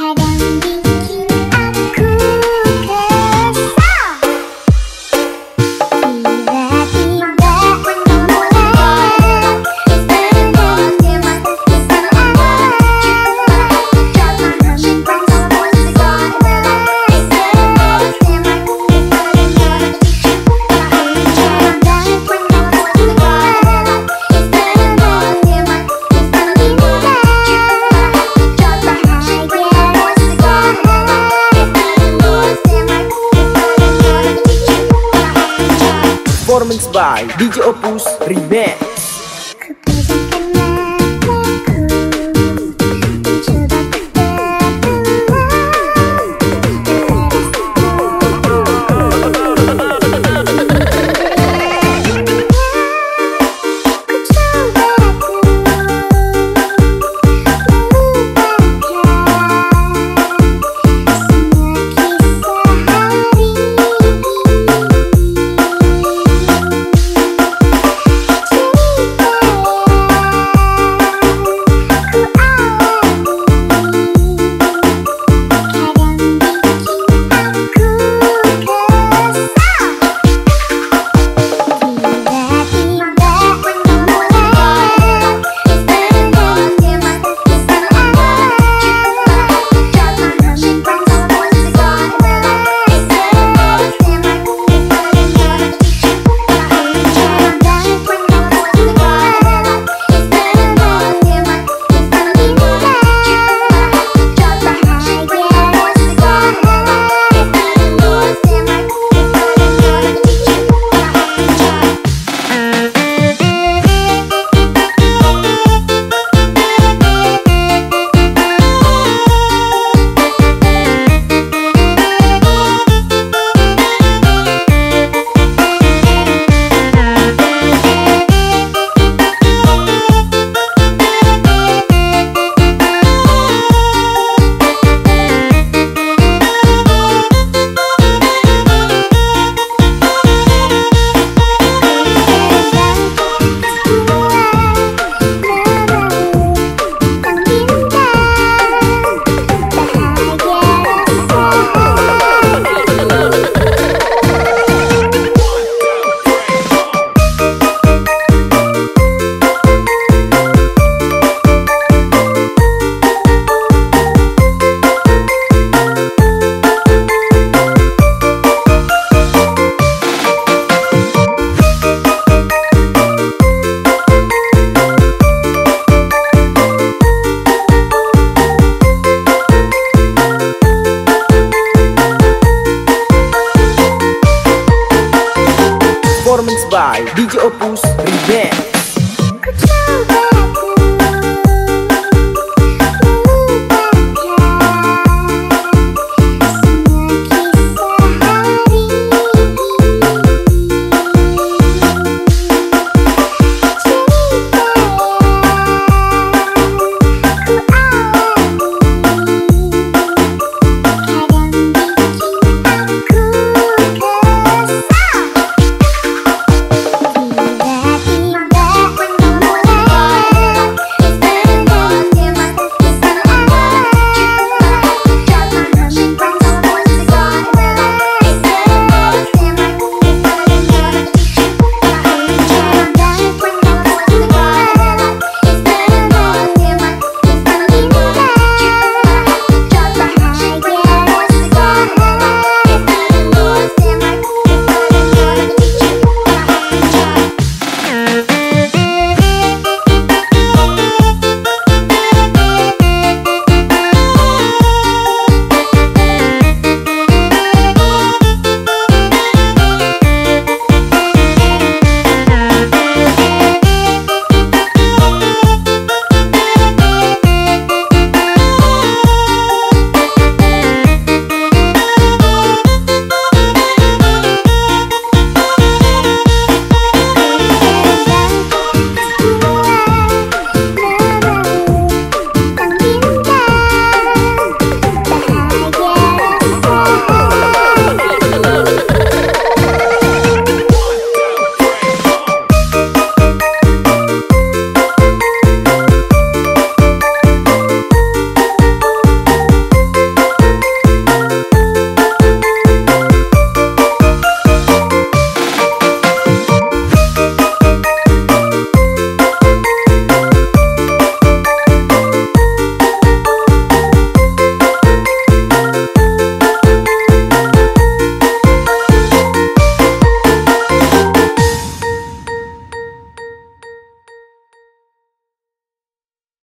사랑도 by DJ Opus Remix 你就不是。